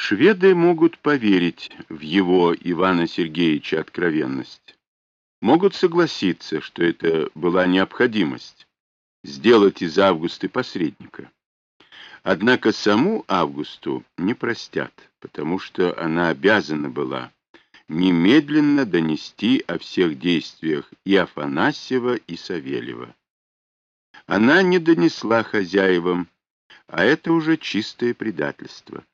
Шведы могут поверить в его Ивана Сергеевича откровенность. Могут согласиться, что это была необходимость сделать из Августы посредника. Однако саму Августу не простят, потому что она обязана была немедленно донести о всех действиях и Афанасьева, и Савельева. Она не донесла хозяевам, а это уже чистое предательство.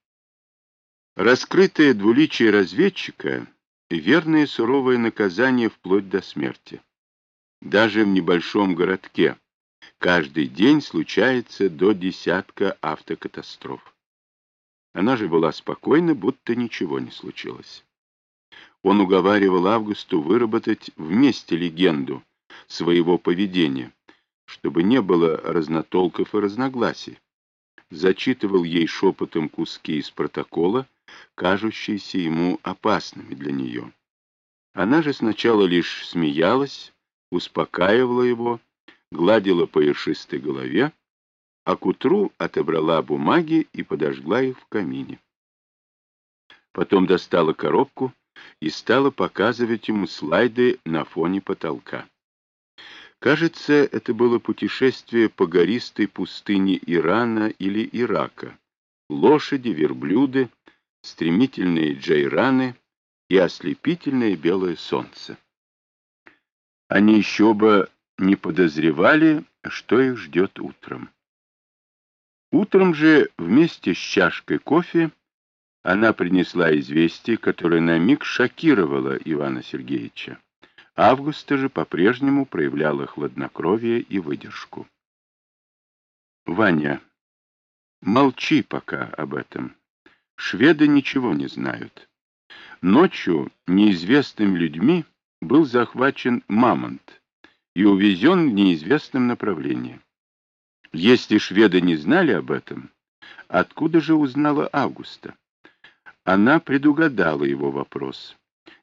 Раскрытое двуличие разведчика — верное суровое наказание вплоть до смерти. Даже в небольшом городке каждый день случается до десятка автокатастроф. Она же была спокойна, будто ничего не случилось. Он уговаривал Августу выработать вместе легенду своего поведения, чтобы не было разнотолков и разногласий. Зачитывал ей шепотом куски из протокола, кажущиеся ему опасными для нее. Она же сначала лишь смеялась, успокаивала его, гладила по ершистой голове, а к утру отобрала бумаги и подожгла их в камине. Потом достала коробку и стала показывать ему слайды на фоне потолка. Кажется, это было путешествие по гористой пустыне Ирана или Ирака. Лошади, верблюды, стремительные джейраны и ослепительное белое солнце. Они еще бы не подозревали, что их ждет утром. Утром же вместе с чашкой кофе она принесла известие, которое на миг шокировало Ивана Сергеевича. Августа же по-прежнему проявляла хладнокровие и выдержку. «Ваня, молчи пока об этом. Шведы ничего не знают. Ночью неизвестными людьми был захвачен мамонт и увезен в неизвестном направлении. Если шведы не знали об этом, откуда же узнала Августа? Она предугадала его вопрос.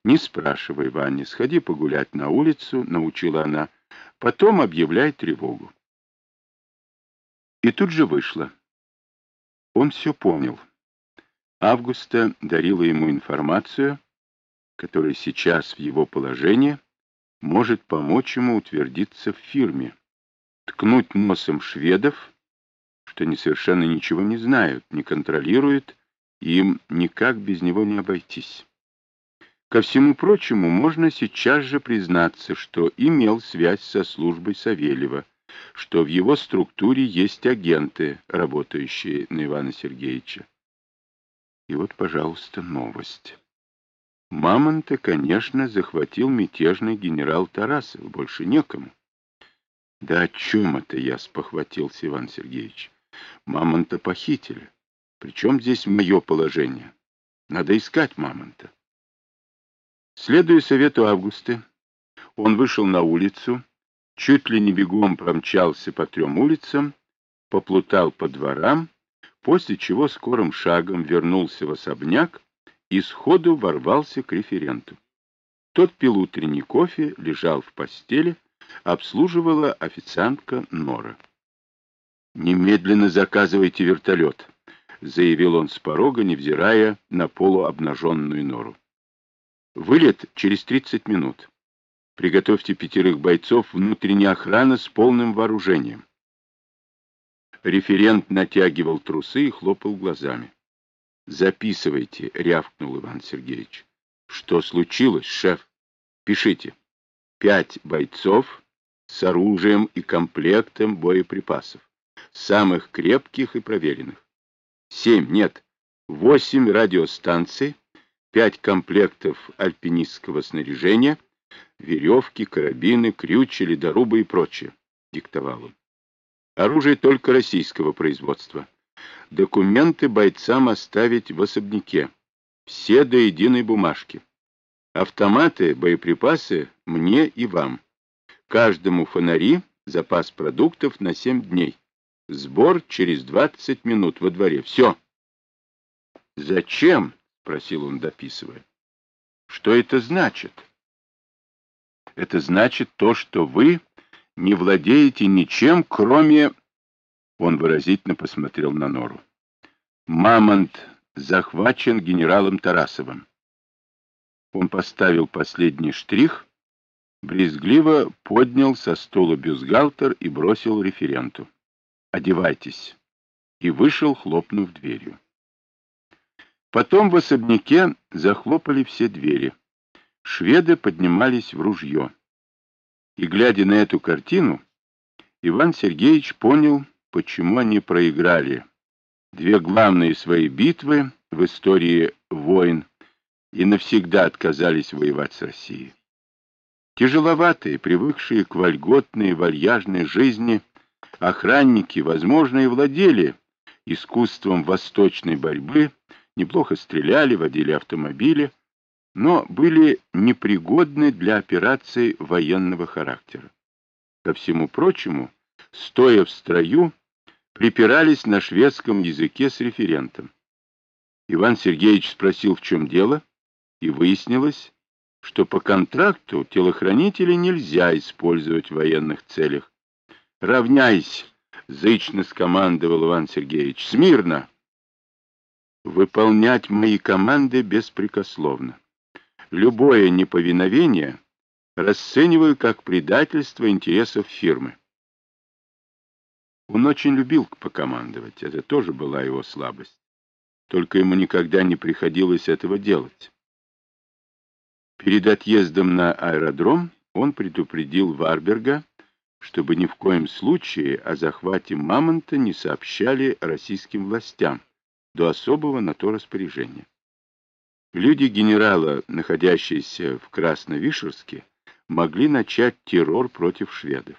«Не спрашивай, Ваня, сходи погулять на улицу», — научила она, — «потом объявляй тревогу». И тут же вышла. Он все понял. Августа дарила ему информацию, которая сейчас в его положении может помочь ему утвердиться в фирме, ткнуть носом шведов, что они совершенно ничего не знают, не контролируют, им никак без него не обойтись. Ко всему прочему, можно сейчас же признаться, что имел связь со службой Савельева, что в его структуре есть агенты, работающие на Ивана Сергеевича. И вот, пожалуйста, новость. Мамонта, конечно, захватил мятежный генерал Тарасов, больше некому. Да о чем это я спохватился, Иван Сергеевич? Мамонта похитили. Причем здесь мое положение? Надо искать Мамонта. Следуя совету Августы, он вышел на улицу, чуть ли не бегом промчался по трем улицам, поплутал по дворам, после чего скорым шагом вернулся в особняк и сходу ворвался к референту. Тот пил утренний кофе, лежал в постели, обслуживала официантка Нора. «Немедленно заказывайте вертолет», — заявил он с порога, невзирая на полуобнаженную Нору. «Вылет через 30 минут. Приготовьте пятерых бойцов внутренней охраны с полным вооружением. Референт натягивал трусы и хлопал глазами. «Записывайте», — рявкнул Иван Сергеевич. «Что случилось, шеф? Пишите. Пять бойцов с оружием и комплектом боеприпасов, самых крепких и проверенных. Семь, нет, восемь радиостанций, пять комплектов альпинистского снаряжения, веревки, карабины, крючи, ледорубы и прочее», — диктовал он. Оружие только российского производства. Документы бойцам оставить в особняке. Все до единой бумажки. Автоматы, боеприпасы мне и вам. Каждому фонари, запас продуктов на 7 дней. Сбор через 20 минут во дворе. Все. «Зачем?» — спросил он, дописывая. «Что это значит?» «Это значит то, что вы не владеете ничем, кроме...» Он выразительно посмотрел на Нору. «Мамонт захвачен генералом Тарасовым. Он поставил последний штрих, брезгливо поднял со стула бюстгальтер и бросил референту. «Одевайтесь!» и вышел, хлопнув дверью. Потом в особняке захлопали все двери. Шведы поднимались в ружье. И, глядя на эту картину, Иван Сергеевич понял, почему они проиграли две главные свои битвы в истории войн и навсегда отказались воевать с Россией. Тяжеловатые, привыкшие к вольготной, вальяжной жизни, охранники, возможно, и владели искусством восточной борьбы, неплохо стреляли, водили автомобили, но были непригодны для операций военного характера. Ко всему прочему, стоя в строю, припирались на шведском языке с референтом. Иван Сергеевич спросил, в чем дело, и выяснилось, что по контракту телохранителей нельзя использовать в военных целях. «Равняйся!» — зычно скомандовал Иван Сергеевич. «Смирно!» «Выполнять мои команды беспрекословно. Любое неповиновение расцениваю как предательство интересов фирмы». Он очень любил покомандовать, это тоже была его слабость. Только ему никогда не приходилось этого делать. Перед отъездом на аэродром он предупредил Варберга, чтобы ни в коем случае о захвате Мамонта не сообщали российским властям до особого на то распоряжения. Люди генерала, находящиеся в Красновишерске, могли начать террор против шведов.